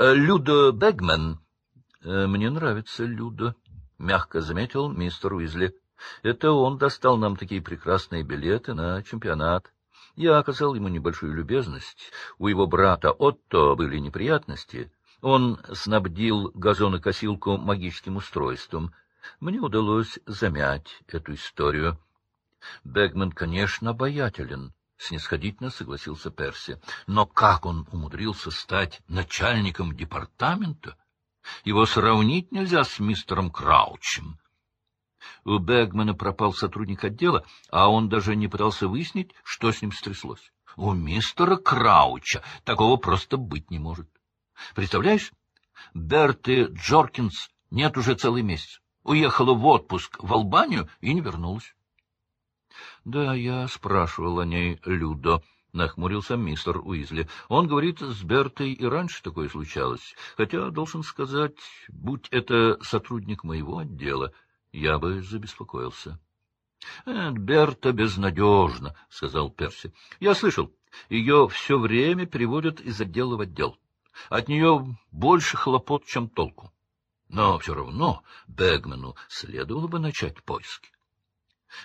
Э, Людо Бегман. Э, мне нравится Людо, — мягко заметил мистер Уизли. Это он достал нам такие прекрасные билеты на чемпионат. Я оказал ему небольшую любезность. У его брата Отто были неприятности. Он снабдил газонокосилку магическим устройством. Мне удалось замять эту историю. Бегман, конечно, обаятелен, — снисходительно согласился Перси. Но как он умудрился стать начальником департамента? Его сравнить нельзя с мистером Краучем. У Бегмана пропал сотрудник отдела, а он даже не пытался выяснить, что с ним стряслось. У мистера Крауча такого просто быть не может. Представляешь, Берты Джоркинс нет уже целый месяц. Уехала в отпуск в Албанию и не вернулась. — Да, я спрашивал о ней Людо, — нахмурился мистер Уизли. Он говорит, с Бертой и раньше такое случалось. Хотя, должен сказать, будь это сотрудник моего отдела, я бы забеспокоился. — Берта безнадежна, — сказал Перси. — Я слышал, ее все время переводят из отдела в отдел. От нее больше хлопот, чем толку. Но все равно Бегману следовало бы начать поиски.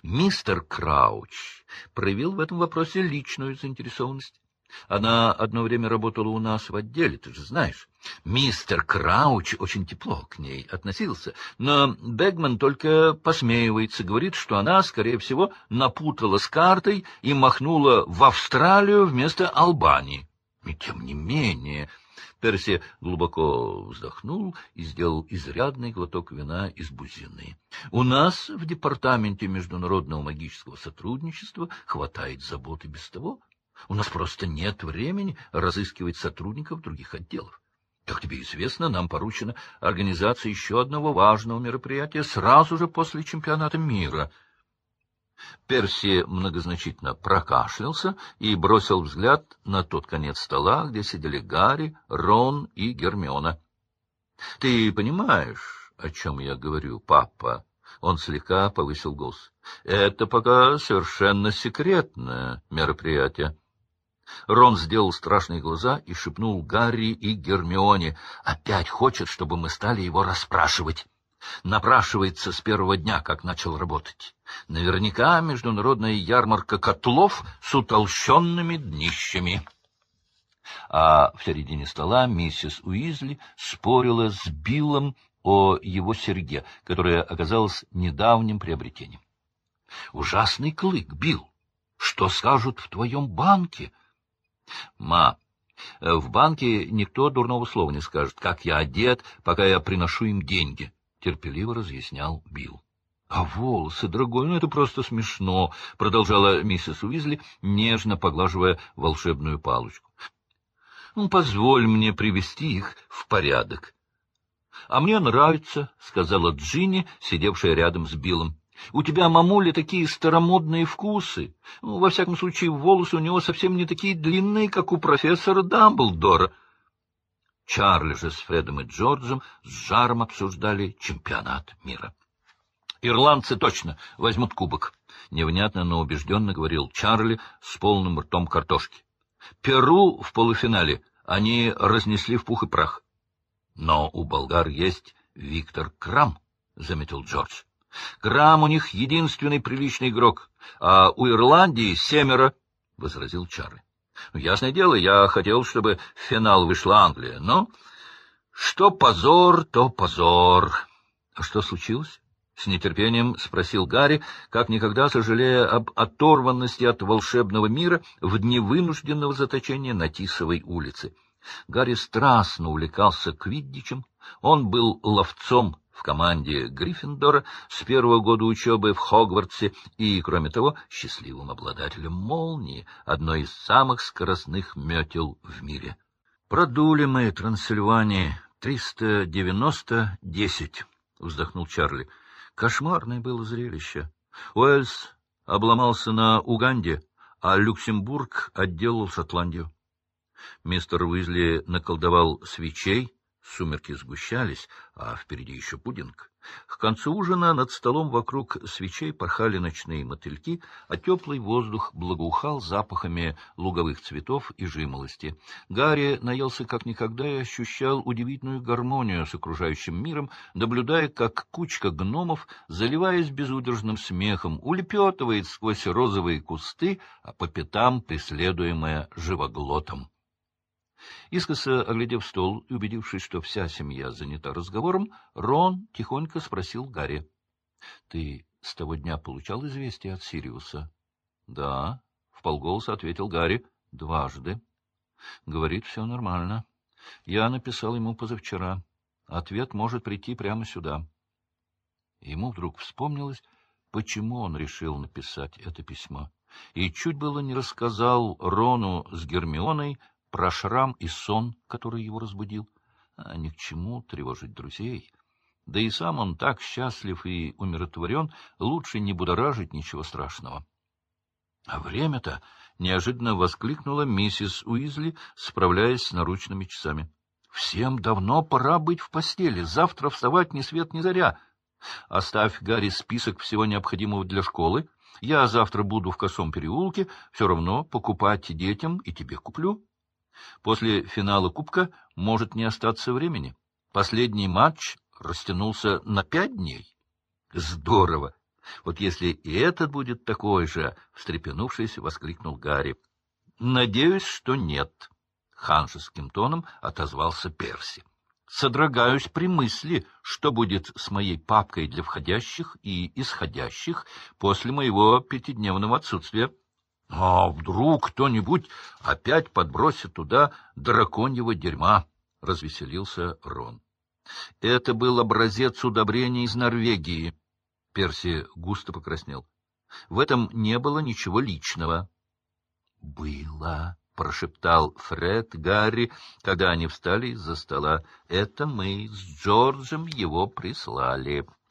Мистер Крауч проявил в этом вопросе личную заинтересованность. Она одно время работала у нас в отделе, ты же знаешь. Мистер Крауч очень тепло к ней относился, но Бегман только посмеивается, говорит, что она, скорее всего, напутала с картой и махнула в Австралию вместо Албании. И тем не менее... Перси глубоко вздохнул и сделал изрядный глоток вина из бузины. У нас в Департаменте международного магического сотрудничества хватает забот и без того. У нас просто нет времени разыскивать сотрудников других отделов. Как тебе известно, нам поручена организация еще одного важного мероприятия сразу же после чемпионата мира — Перси многозначительно прокашлялся и бросил взгляд на тот конец стола, где сидели Гарри, Рон и Гермиона. — Ты понимаешь, о чем я говорю, папа? Он слегка повысил голос. — Это пока совершенно секретное мероприятие. Рон сделал страшные глаза и шепнул Гарри и Гермионе. — Опять хочет, чтобы мы стали его расспрашивать. Напрашивается с первого дня, как начал работать. Наверняка международная ярмарка котлов с утолщенными днищами. А в середине стола миссис Уизли спорила с Биллом о его серьге, которая оказалась недавним приобретением. — Ужасный клык, Билл! Что скажут в твоем банке? — Ма, в банке никто дурного слова не скажет, как я одет, пока я приношу им деньги, — терпеливо разъяснял Билл. — А волосы, дорогой, ну это просто смешно, — продолжала миссис Уизли, нежно поглаживая волшебную палочку. — Ну, позволь мне привести их в порядок. — А мне нравится, — сказала Джинни, сидевшая рядом с Биллом. — У тебя, мамуля, такие старомодные вкусы. Ну, во всяком случае, волосы у него совсем не такие длинные, как у профессора Дамблдора. Чарли же с Фредом и Джорджем с жаром обсуждали чемпионат мира. Ирландцы точно возьмут кубок, — невнятно, но убежденно говорил Чарли с полным ртом картошки. Перу в полуфинале они разнесли в пух и прах. Но у болгар есть Виктор Крам, — заметил Джордж. Крам у них единственный приличный игрок, а у Ирландии семеро, — возразил Чарли. Ясное дело, я хотел, чтобы в финал вышла Англия, но что позор, то позор. А что случилось? — с нетерпением спросил Гарри, как никогда сожалея об оторванности от волшебного мира в дни вынужденного заточения на Тисовой улице. Гарри страстно увлекался квиддичем, он был ловцом в команде Гриффиндора с первого года учебы в Хогвартсе и, кроме того, счастливым обладателем молнии, одной из самых скоростных метел в мире. «Продули мы Трансильвании триста девяносто десять», — вздохнул Чарли. Кошмарное было зрелище. Уэльс обломался на Уганде, а Люксембург отделал Шотландию. Мистер Уизли наколдовал свечей, сумерки сгущались, а впереди еще пудинг. К концу ужина над столом вокруг свечей порхали ночные мотыльки, а теплый воздух благоухал запахами луговых цветов и жимолости. Гарри наелся как никогда и ощущал удивительную гармонию с окружающим миром, наблюдая, как кучка гномов, заливаясь безудержным смехом, улепетывает сквозь розовые кусты, а по пятам преследуемая живоглотом. Искоса оглядев стол и убедившись, что вся семья занята разговором, Рон тихонько спросил Гарри. — Ты с того дня получал известие от Сириуса? — Да, — вполголоса ответил Гарри. — Дважды. — Говорит, все нормально. Я написал ему позавчера. Ответ может прийти прямо сюда. Ему вдруг вспомнилось, почему он решил написать это письмо, и чуть было не рассказал Рону с Гермионой про шрам и сон, который его разбудил. А ни к чему тревожить друзей. Да и сам он так счастлив и умиротворен, лучше не будоражить ничего страшного. А время-то неожиданно воскликнула миссис Уизли, справляясь с наручными часами. — Всем давно пора быть в постели, завтра вставать ни свет ни заря. Оставь, Гарри, список всего необходимого для школы. Я завтра буду в косом переулке, все равно покупать детям и тебе куплю. После финала Кубка может не остаться времени. Последний матч растянулся на пять дней. Здорово! Вот если и этот будет такой же, — встрепенувшись, воскликнул Гарри. — Надеюсь, что нет, — ханжеским тоном отозвался Перси. — Содрогаюсь при мысли, что будет с моей папкой для входящих и исходящих после моего пятидневного отсутствия. А вдруг кто-нибудь опять подбросит туда драконьего дерьма? — развеселился Рон. — Это был образец удобрения из Норвегии. Перси густо покраснел. В этом не было ничего личного. — Было, — прошептал Фред Гарри, когда они встали из-за стола. — Это мы с Джорджем его прислали. —